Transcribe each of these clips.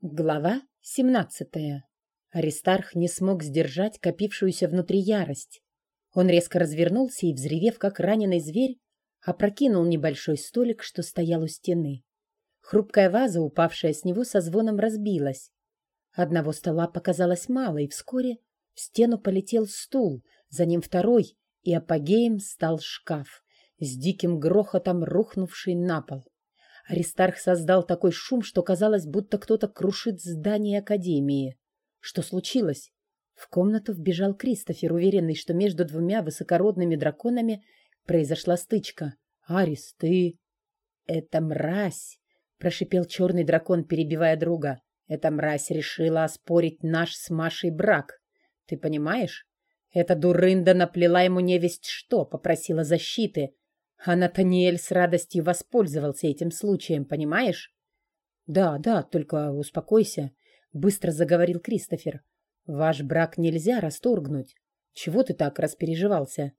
Глава 17. Аристарх не смог сдержать копившуюся внутри ярость. Он резко развернулся и, взревев, как раненый зверь, опрокинул небольшой столик, что стоял у стены. Хрупкая ваза, упавшая с него, со звоном разбилась. Одного стола показалось мало, и вскоре в стену полетел стул, за ним второй, и апогеем стал шкаф, с диким грохотом рухнувший на пол. Аристарх создал такой шум, что казалось, будто кто-то крушит здание Академии. Что случилось? В комнату вбежал Кристофер, уверенный, что между двумя высокородными драконами произошла стычка. «Арис, ты...» «Это мразь!» — прошипел черный дракон, перебивая друга. «Эта мразь решила оспорить наш с Машей брак. Ты понимаешь? Эта дурында наплела ему невесть что, попросила защиты, а Натаниэль с радостью воспользовался этим случаем, понимаешь? Да, да, только успокойся, быстро заговорил Кристофер. Ваш брак нельзя расторгнуть. Чего ты так распереживался?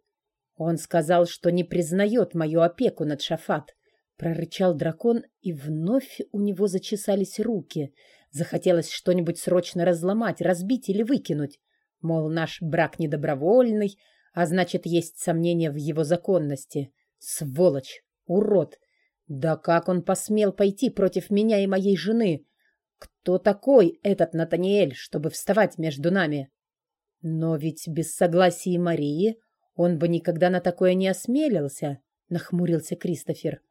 Он сказал, что не признает мою опеку над Шафат. Прорычал дракон, и вновь у него зачесались руки. Захотелось что-нибудь срочно разломать, разбить или выкинуть. Мол, наш брак недобровольный, а значит, есть сомнения в его законности. Сволочь! Урод! Да как он посмел пойти против меня и моей жены? Кто такой этот Натаниэль, чтобы вставать между нами? Но ведь без согласия Марии он бы никогда на такое не осмелился, нахмурился Кристофер.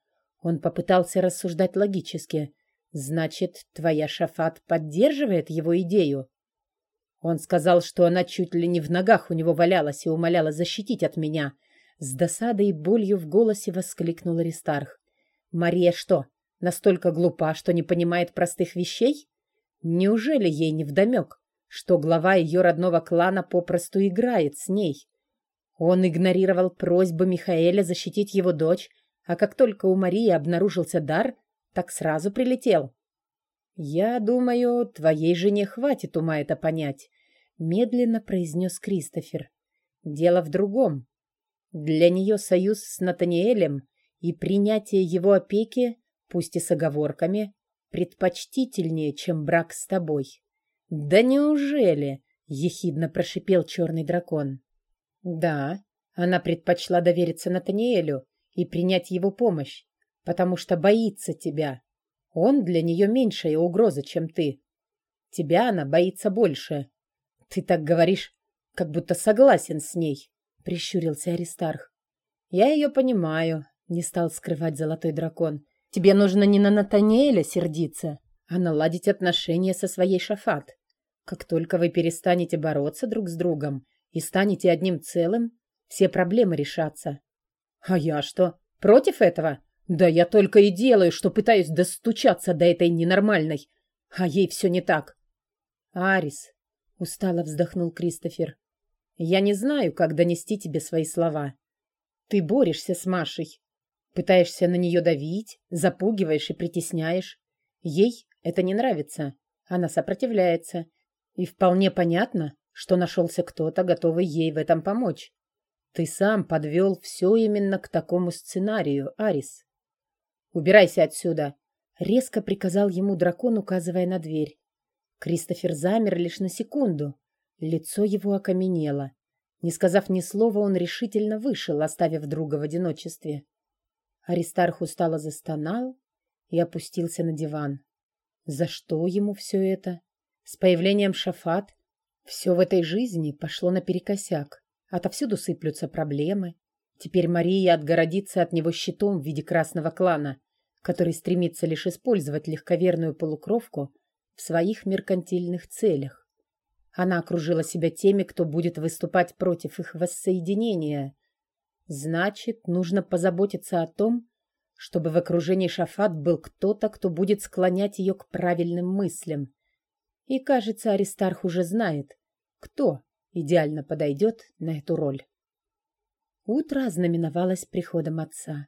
Он попытался рассуждать логически. Значит, твоя Шафат поддерживает его идею? Он сказал, что она чуть ли не в ногах у него валялась и умоляла защитить от меня — с досадой и болью в голосе воскликнул Аристарх. «Мария что, настолько глупа, что не понимает простых вещей? Неужели ей не вдомек, что глава ее родного клана попросту играет с ней? Он игнорировал просьбы Михаэля защитить его дочь, а как только у Марии обнаружился дар, так сразу прилетел. «Я думаю, твоей жене хватит ума это понять», — медленно произнес Кристофер. «Дело в другом. Для нее союз с Натаниэлем и принятие его опеки, пусть и с оговорками, предпочтительнее, чем брак с тобой. — Да неужели? — ехидно прошипел черный дракон. — Да, она предпочла довериться Натаниэлю и принять его помощь, потому что боится тебя. Он для нее меньшая угроза, чем ты. Тебя она боится больше. Ты так говоришь, как будто согласен с ней прищурился Аристарх. «Я ее понимаю», — не стал скрывать золотой дракон. «Тебе нужно не на Натаниэля сердиться, а наладить отношения со своей Шафат. Как только вы перестанете бороться друг с другом и станете одним целым, все проблемы решатся». «А я что, против этого? Да я только и делаю, что пытаюсь достучаться до этой ненормальной, а ей все не так». «Арис», — устало вздохнул Кристофер, я не знаю, как донести тебе свои слова. Ты борешься с Машей. Пытаешься на нее давить, запугиваешь и притесняешь. Ей это не нравится. Она сопротивляется. И вполне понятно, что нашелся кто-то, готовый ей в этом помочь. Ты сам подвел все именно к такому сценарию, Арис. «Убирайся отсюда!» — резко приказал ему дракон, указывая на дверь. Кристофер замер лишь на секунду, Лицо его окаменело. Не сказав ни слова, он решительно вышел, оставив друга в одиночестве. Аристарх устало застонал и опустился на диван. За что ему все это? С появлением Шафат все в этой жизни пошло наперекосяк. Отовсюду сыплются проблемы. Теперь Мария отгородится от него щитом в виде красного клана, который стремится лишь использовать легковерную полукровку в своих меркантильных целях. Она окружила себя теми, кто будет выступать против их воссоединения. Значит, нужно позаботиться о том, чтобы в окружении Шафат был кто-то, кто будет склонять ее к правильным мыслям. И, кажется, Аристарх уже знает, кто идеально подойдет на эту роль. Утро ознаменовалось приходом отца.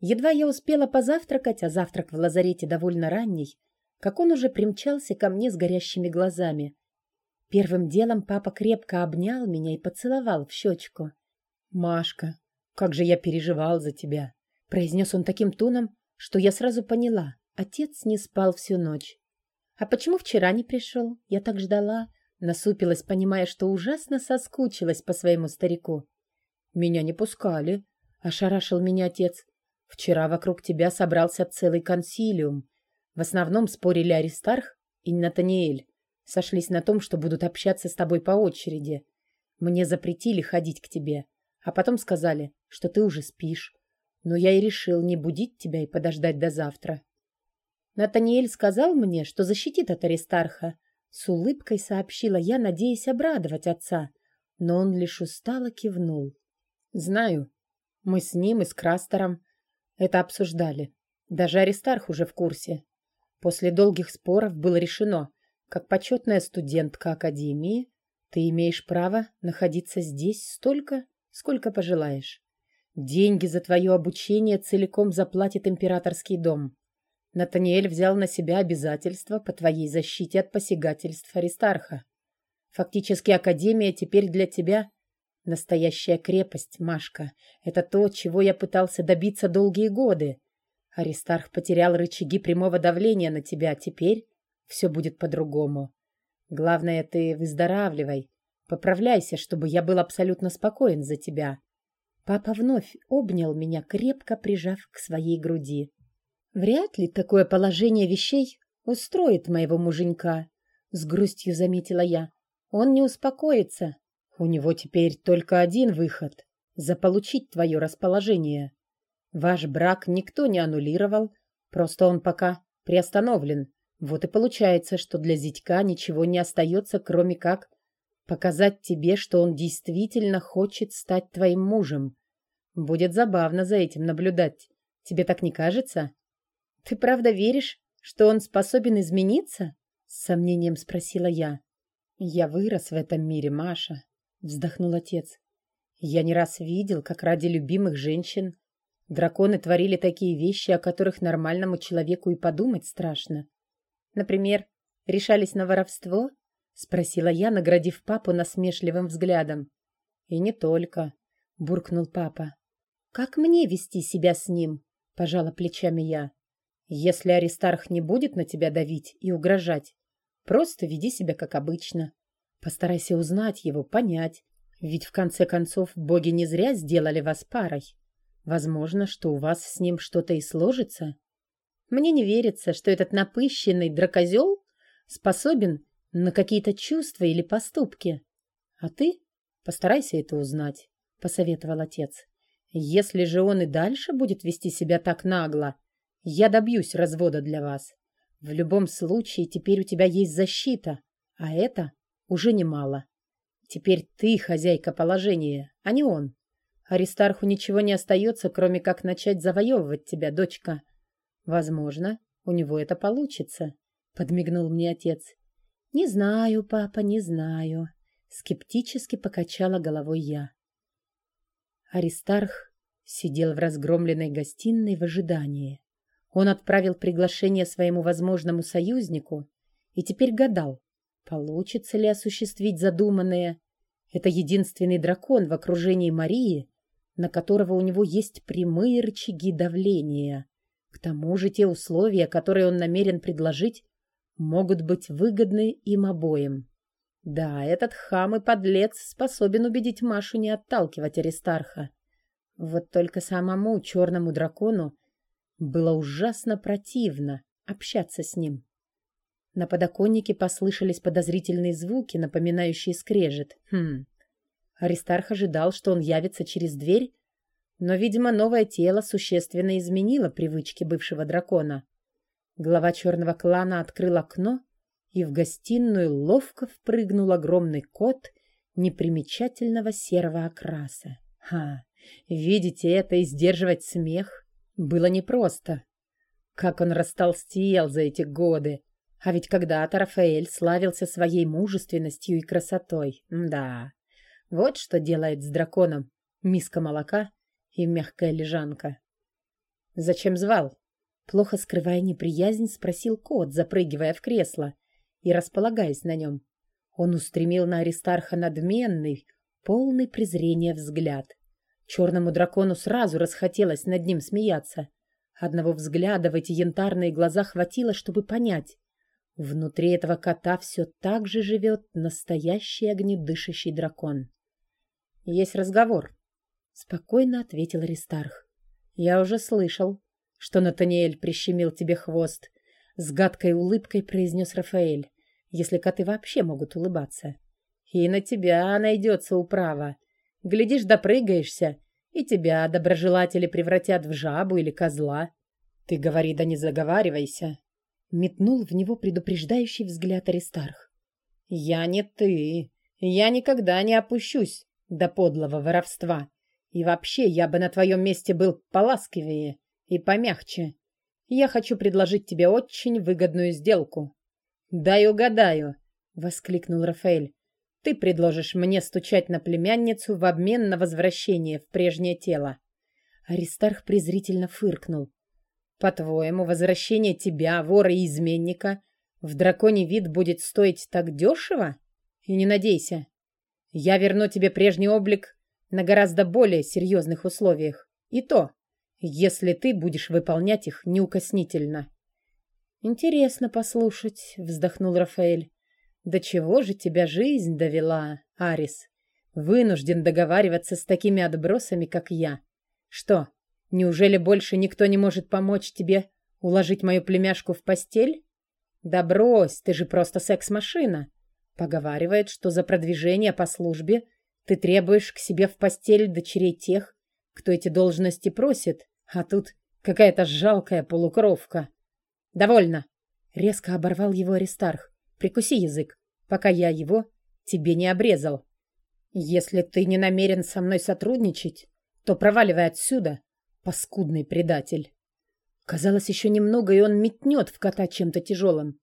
Едва я успела позавтракать, а завтрак в лазарете довольно ранний, как он уже примчался ко мне с горящими глазами. Первым делом папа крепко обнял меня и поцеловал в щечку. «Машка, как же я переживал за тебя!» Произнес он таким тоном, что я сразу поняла. Отец не спал всю ночь. «А почему вчера не пришел? Я так ждала». Насупилась, понимая, что ужасно соскучилась по своему старику. «Меня не пускали», — ошарашил меня отец. «Вчера вокруг тебя собрался целый консилиум. В основном спорили Аристарх и Натаниэль. Сошлись на том, что будут общаться с тобой по очереди. Мне запретили ходить к тебе, а потом сказали, что ты уже спишь. Но я и решил не будить тебя и подождать до завтра. Натаниэль сказал мне, что защитит от Аристарха. С улыбкой сообщила я, надеясь обрадовать отца, но он лишь устало кивнул. Знаю, мы с ним и с Крастером это обсуждали. Даже Аристарх уже в курсе. После долгих споров было решено, как почетная студентка Академии, ты имеешь право находиться здесь столько, сколько пожелаешь. Деньги за твое обучение целиком заплатит императорский дом. Натаниэль взял на себя обязательства по твоей защите от посягательств Аристарха. Фактически Академия теперь для тебя настоящая крепость, Машка. Это то, чего я пытался добиться долгие годы. Аристарх потерял рычаги прямого давления на тебя, теперь все будет по-другому. Главное, ты выздоравливай. Поправляйся, чтобы я был абсолютно спокоен за тебя. Папа вновь обнял меня, крепко прижав к своей груди. Вряд ли такое положение вещей устроит моего муженька, с грустью заметила я. Он не успокоится. У него теперь только один выход — заполучить твое расположение. Ваш брак никто не аннулировал, просто он пока приостановлен. Вот и получается, что для зятька ничего не остается, кроме как показать тебе, что он действительно хочет стать твоим мужем. Будет забавно за этим наблюдать. Тебе так не кажется? Ты правда веришь, что он способен измениться? С сомнением спросила я. Я вырос в этом мире, Маша, вздохнул отец. Я не раз видел, как ради любимых женщин драконы творили такие вещи, о которых нормальному человеку и подумать страшно. Например, решались на воровство? Спросила я, наградив папу насмешливым взглядом. И не только, буркнул папа. Как мне вести себя с ним? Пожала плечами я. Если Аристарх не будет на тебя давить и угрожать, просто веди себя как обычно. Постарайся узнать его, понять. Ведь в конце концов боги не зря сделали вас парой. Возможно, что у вас с ним что-то и сложится. Мне не верится, что этот напыщенный дракозел способен на какие-то чувства или поступки. А ты постарайся это узнать, — посоветовал отец. Если же он и дальше будет вести себя так нагло, я добьюсь развода для вас. В любом случае, теперь у тебя есть защита, а это уже немало. Теперь ты хозяйка положения, а не он. Аристарху ничего не остается, кроме как начать завоевывать тебя, дочка. Возможно, у него это получится, подмигнул мне отец. Не знаю, папа, не знаю, скептически покачала головой я. Аристарх сидел в разгромленной гостиной в ожидании. Он отправил приглашение своему возможному союзнику и теперь гадал, получится ли осуществить задуманное. Это единственный дракон в окружении Марии, на которого у него есть прямые рычаги давления. К тому же те условия, которые он намерен предложить, могут быть выгодны им обоим. Да, этот хам и подлец способен убедить Машу не отталкивать Аристарха. Вот только самому черному дракону было ужасно противно общаться с ним. На подоконнике послышались подозрительные звуки, напоминающие скрежет. Хм. Аристарх ожидал, что он явится через дверь, но, видимо, новое тело существенно изменило привычки бывшего дракона. Глава черного клана открыл окно, и в гостиную ловко впрыгнул огромный кот непримечательного серого окраса. Ха! Видите это и сдерживать смех было непросто. Как он растолстел за эти годы! А ведь когда-то Рафаэль славился своей мужественностью и красотой. Да, вот что делает с драконом миска молока и мягкая лежанка. «Зачем звал?» Плохо скрывая неприязнь, спросил кот, запрыгивая в кресло и располагаясь на нем. Он устремил на Аристарха надменный, полный презрения взгляд. Черному дракону сразу расхотелось над ним смеяться. Одного взгляда в эти янтарные глаза хватило, чтобы понять. Внутри этого кота все так же живет настоящий огнедышащий дракон. «Есть разговор», — спокойно ответил Аристарх. «Я уже слышал, что Натаниэль прищемил тебе хвост», — с гадкой улыбкой произнес Рафаэль, если коты вообще могут улыбаться. «И на тебя найдется управа. Глядишь, допрыгаешься, и тебя доброжелатели превратят в жабу или козла. Ты говори, да не заговаривайся». Метнул в него предупреждающий взгляд Аристарх. «Я не ты. Я никогда не опущусь до подлого воровства. И вообще, я бы на твоем месте был поласкивее и помягче. Я хочу предложить тебе очень выгодную сделку». «Дай угадаю», — воскликнул Рафаэль. «Ты предложишь мне стучать на племянницу в обмен на возвращение в прежнее тело». Аристарх презрительно фыркнул. «По-твоему, возвращение тебя, вора и изменника, в драконий вид будет стоить так дешево? И не надейся. Я верну тебе прежний облик на гораздо более серьезных условиях. И то, если ты будешь выполнять их неукоснительно. Интересно послушать, вздохнул Рафаэль. До чего же тебя жизнь довела, Арис? Вынужден договариваться с такими отбросами, как я. Что, неужели больше никто не может помочь тебе уложить мою племяшку в постель? Да брось, ты же просто секс-машина. Поговаривает, что за продвижение по службе ты требуешь к себе в постель дочерей тех, кто эти должности просит, а тут какая-то жалкая полукровка. Довольно. Резко оборвал его Аристарх. Прикуси язык, пока я его тебе не обрезал. Если ты не намерен со мной сотрудничать, то проваливай отсюда, паскудный предатель. Казалось, еще немного, и он метнет в кота чем-то тяжелым.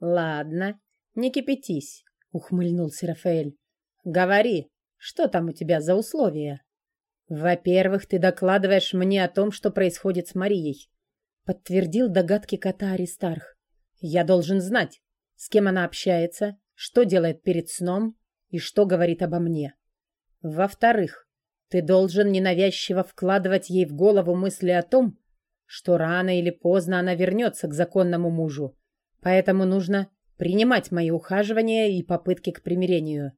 Ладно, не кипятись, ухмыльнулся Рафаэль. Говори, что там у тебя за условия? Во-первых, ты докладываешь мне о том, что происходит с Марией. Подтвердил догадки кота Аристарх. Я должен знать, с кем она общается, что делает перед сном и что говорит обо мне. Во-вторых, ты должен ненавязчиво вкладывать ей в голову мысли о том, что рано или поздно она вернется к законному мужу, поэтому нужно принимать мои ухаживания и попытки к примирению.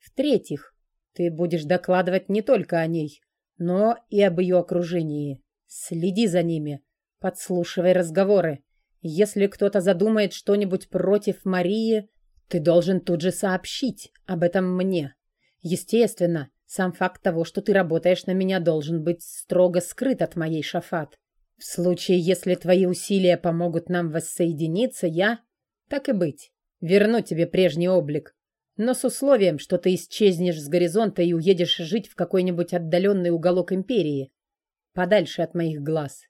В-третьих, ты будешь докладывать не только о ней, но и об ее окружении. Следи за ними, подслушивай разговоры. Если кто-то задумает что-нибудь против Марии, ты должен тут же сообщить об этом мне. Естественно, сам факт того, что ты работаешь на меня, должен быть строго скрыт от моей шафат. В случае, если твои усилия помогут нам воссоединиться, я, так и быть, верну тебе прежний облик, но с условием, что ты исчезнешь с горизонта и уедешь жить в какой-нибудь отдаленный уголок империи, подальше от моих глаз.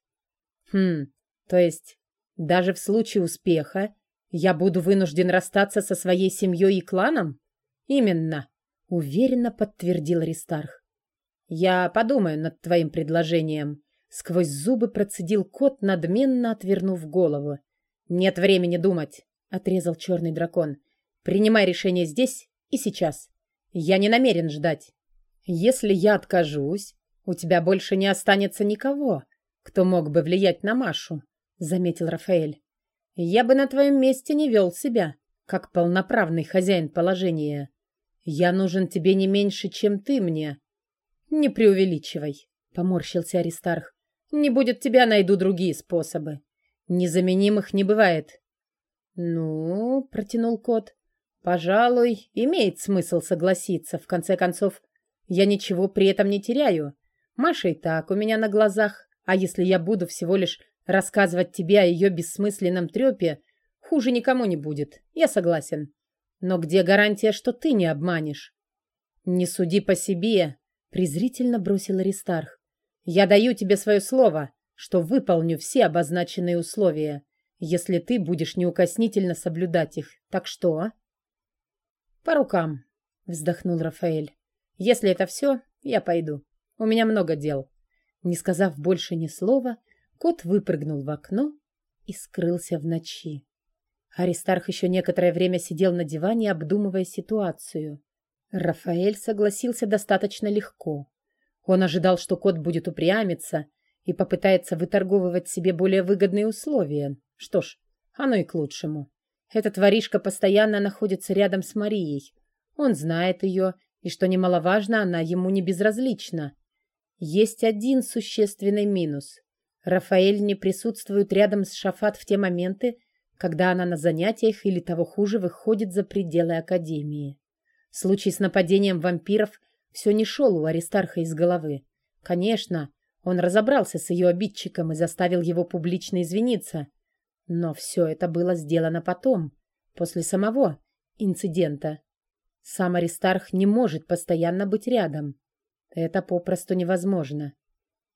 Хм, то есть, даже в случае успеха я буду вынужден расстаться со своей семьей и кланом? Именно, уверенно подтвердил Ристарх. Я подумаю над твоим предложением. Сквозь зубы процедил кот, надменно отвернув голову. Нет времени думать, отрезал черный дракон. Принимай решение здесь и сейчас. Я не намерен ждать. Если я откажусь, у тебя больше не останется никого, кто мог бы влиять на Машу, — заметил Рафаэль. Я бы на твоем месте не вел себя, как полноправный хозяин положения. Я нужен тебе не меньше, чем ты мне. Не преувеличивай, — поморщился Аристарх. Не будет тебя, найду другие способы. Незаменимых не бывает. Ну, — протянул кот, Пожалуй, имеет смысл согласиться. В конце концов, я ничего при этом не теряю. Маша и так у меня на глазах. А если я буду всего лишь рассказывать тебе о ее бессмысленном трепе, хуже никому не будет. Я согласен. Но где гарантия, что ты не обманешь? Не суди по себе, презрительно бросил Аристарх. Я даю тебе свое слово, что выполню все обозначенные условия, если ты будешь неукоснительно соблюдать их. Так что? «По рукам», — вздохнул Рафаэль. «Если это все, я пойду. У меня много дел». Не сказав больше ни слова, кот выпрыгнул в окно и скрылся в ночи. Аристарх еще некоторое время сидел на диване, обдумывая ситуацию. Рафаэль согласился достаточно легко. Он ожидал, что кот будет упрямиться и попытается выторговывать себе более выгодные условия. Что ж, оно и к лучшему. Этот воришка постоянно находится рядом с Марией. Он знает ее, и, что немаловажно, она ему не безразлична. Есть один существенный минус. Рафаэль не присутствует рядом с Шафат в те моменты, когда она на занятиях или того хуже выходит за пределы Академии. Случай с нападением вампиров все не шел у Аристарха из головы. Конечно, он разобрался с ее обидчиком и заставил его публично извиниться. Но все это было сделано потом, после самого инцидента. Сам Аристарх не может постоянно быть рядом. Это попросту невозможно.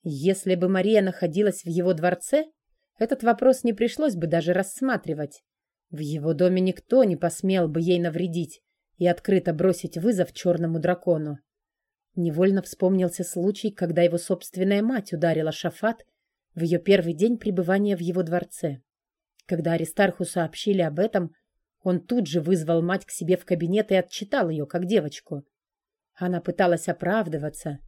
Если бы Мария находилась в его дворце, этот вопрос не пришлось бы даже рассматривать. В его доме никто не посмел бы ей навредить и открыто бросить вызов черному дракону. Невольно вспомнился случай, когда его собственная мать ударила Шафат в ее первый день пребывания в его дворце. Когда Аристарху сообщили об этом, он тут же вызвал мать к себе в кабинет и отчитал ее, как девочку. Она пыталась оправдываться,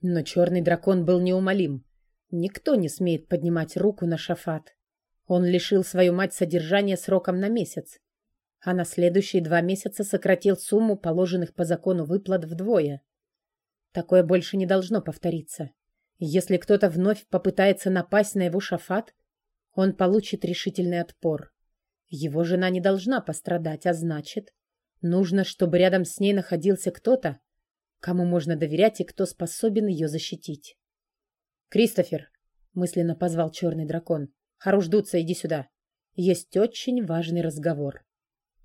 но черный дракон был неумолим. Никто не смеет поднимать руку на Шафат. Он лишил свою мать содержания сроком на месяц, а на следующие два месяца сократил сумму положенных по закону выплат вдвое. Такое больше не должно повториться. Если кто-то вновь попытается напасть на его Шафат, он получит решительный отпор. Его жена не должна пострадать, а значит, нужно, чтобы рядом с ней находился кто-то, кому можно доверять и кто способен ее защитить. «Кристофер!» — мысленно позвал черный дракон. «Хорош дуться, иди сюда. Есть очень важный разговор».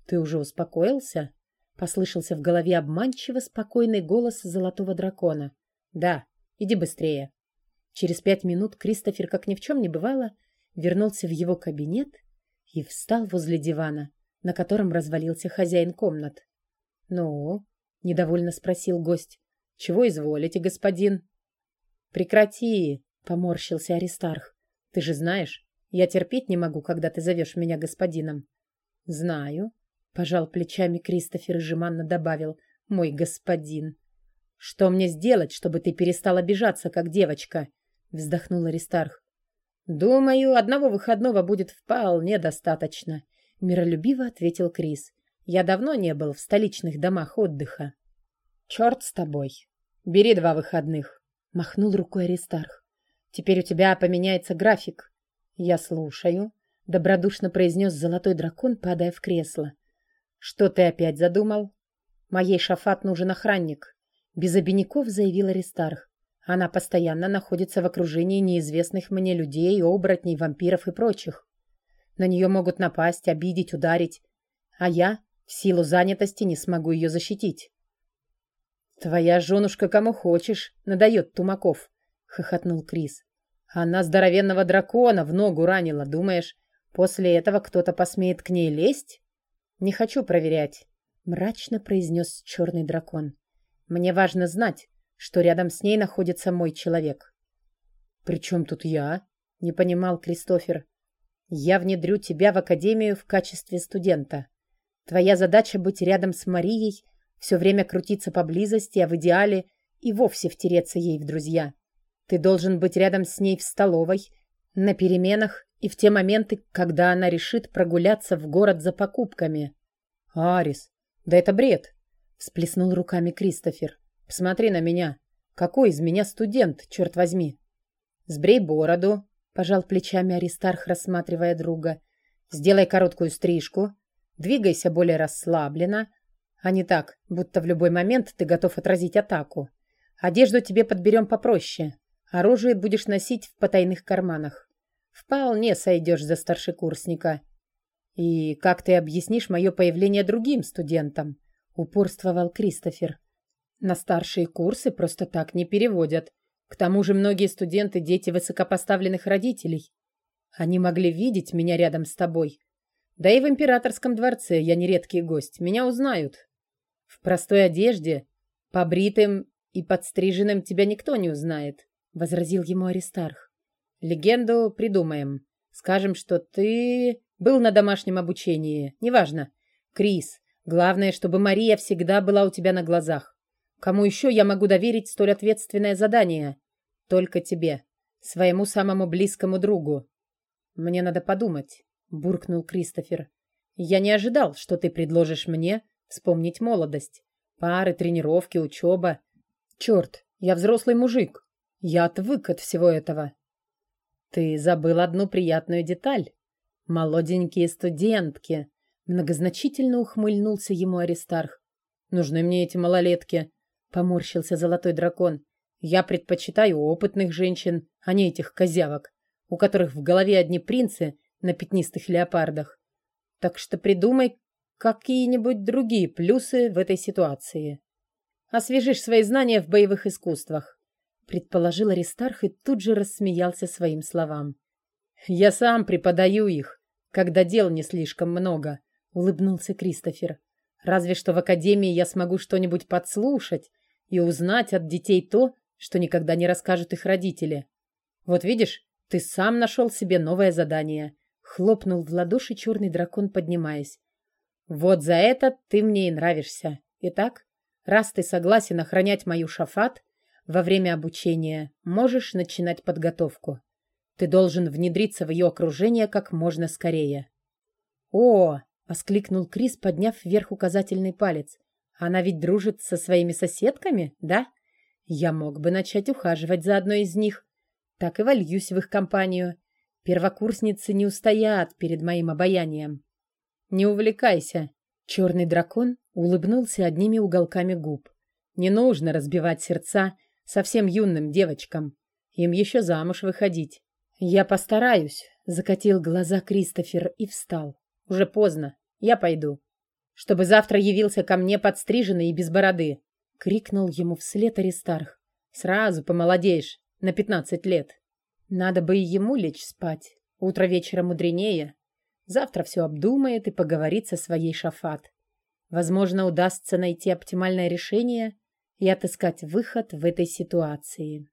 «Ты уже успокоился?» — послышался в голове обманчиво спокойный голос золотого дракона. «Да, иди быстрее». Через пять минут Кристофер, как ни в чем не бывало, вернулся в его кабинет и встал возле дивана, на котором развалился хозяин комнат. «Ну?» — недовольно спросил гость. «Чего изволите, господин?» «Прекрати!» — поморщился Аристарх. «Ты же знаешь, я терпеть не могу, когда ты зовешь меня господином». «Знаю», — пожал плечами Кристофер и жеманно добавил. «Мой господин». «Что мне сделать, чтобы ты перестал обижаться, как девочка?» — вздохнул Аристарх. «Думаю, одного выходного будет вполне достаточно», — миролюбиво ответил Крис. «Я давно не был в столичных домах отдыха». «Черт с тобой. Бери два выходных махнул рукой Аристарх. Теперь у тебя поменяется график. Я слушаю, добродушно произнес золотой дракон, падая в кресло. Что ты опять задумал? Моей шафат нужен охранник, без обиняков заявил Аристарх. Она постоянно находится в окружении неизвестных мне людей, оборотней, вампиров и прочих. На нее могут напасть, обидеть, ударить. А я, в силу занятости, не смогу ее защитить. «Твоя женушка кому хочешь, надает Тумаков», — хохотнул Крис. «Она здоровенного дракона в ногу ранила, думаешь, после этого кто-то посмеет к ней лезть?» «Не хочу проверять», — мрачно произнес черный дракон. «Мне важно знать, что рядом с ней находится мой человек». «При чем тут я?» — не понимал Кристофер. «Я внедрю тебя в академию в качестве студента. Твоя задача быть рядом с Марией все время крутиться поблизости, а в идеале и вовсе втереться ей в друзья. Ты должен быть рядом с ней в столовой, на переменах и в те моменты, когда она решит прогуляться в город за покупками. «Арис, да это бред!» — всплеснул руками Кристофер. «Посмотри на меня. Какой из меня студент, черт возьми!» «Сбрей бороду», — пожал плечами Аристарх, рассматривая друга. «Сделай короткую стрижку. Двигайся более расслабленно, а не так, будто в любой момент ты готов отразить атаку. Одежду тебе подберем попроще. Оружие будешь носить в потайных карманах. Вполне сойдешь за старшекурсника. И как ты объяснишь мое появление другим студентам? Упорствовал Кристофер. На старшие курсы просто так не переводят. К тому же многие студенты – дети высокопоставленных родителей. Они могли видеть меня рядом с тобой. Да и в императорском дворце я нередкий гость. Меня узнают. В простой одежде, побритым и подстриженным тебя никто не узнает, возразил ему Аристарх. Легенду придумаем. Скажем, что ты был на домашнем обучении. Неважно. Крис, главное, чтобы Мария всегда была у тебя на глазах. Кому еще я могу доверить столь ответственное задание? Только тебе, своему самому близкому другу. Мне надо подумать, буркнул Кристофер. Я не ожидал, что ты предложишь мне вспомнить молодость. Пары, тренировки, учеба. Черт, я взрослый мужик. Я отвык от всего этого. Ты забыл одну приятную деталь. Молоденькие студентки. Многозначительно ухмыльнулся ему Аристарх. Нужны мне эти малолетки. Поморщился золотой дракон. Я предпочитаю опытных женщин, а не этих козявок, у которых в голове одни принцы на пятнистых леопардах. Так что придумай какие-нибудь другие плюсы в этой ситуации. Освежишь свои знания в боевых искусствах, предположил Аристарх и тут же рассмеялся своим словам. Я сам преподаю их, когда дел не слишком много, улыбнулся Кристофер. Разве что в академии я смогу что-нибудь подслушать и узнать от детей то, что никогда не расскажут их родители. Вот видишь, ты сам нашел себе новое задание. Хлопнул в ладоши черный дракон, поднимаясь. Вот за это ты мне и нравишься. Итак, раз ты согласен охранять мою шафат во время обучения, можешь начинать подготовку. Ты должен внедриться в ее окружение как можно скорее. О, воскликнул Крис, подняв вверх указательный палец. Она ведь дружит со своими соседками, да? Я мог бы начать ухаживать за одной из них. Так и вольюсь в их компанию. Первокурсницы не устоят перед моим обаянием. Не увлекайся. Черный дракон улыбнулся одними уголками губ. Не нужно разбивать сердца совсем юным девочкам. Им еще замуж выходить. Я постараюсь, закатил глаза Кристофер и встал. Уже поздно. Я пойду. Чтобы завтра явился ко мне подстриженный и без бороды, крикнул ему вслед Аристарх. Сразу помолодеешь на пятнадцать лет. Надо бы и ему лечь спать. Утро вечера мудренее. Завтра все обдумает и поговорит со своей Шафат. Возможно, удастся найти оптимальное решение и отыскать выход в этой ситуации.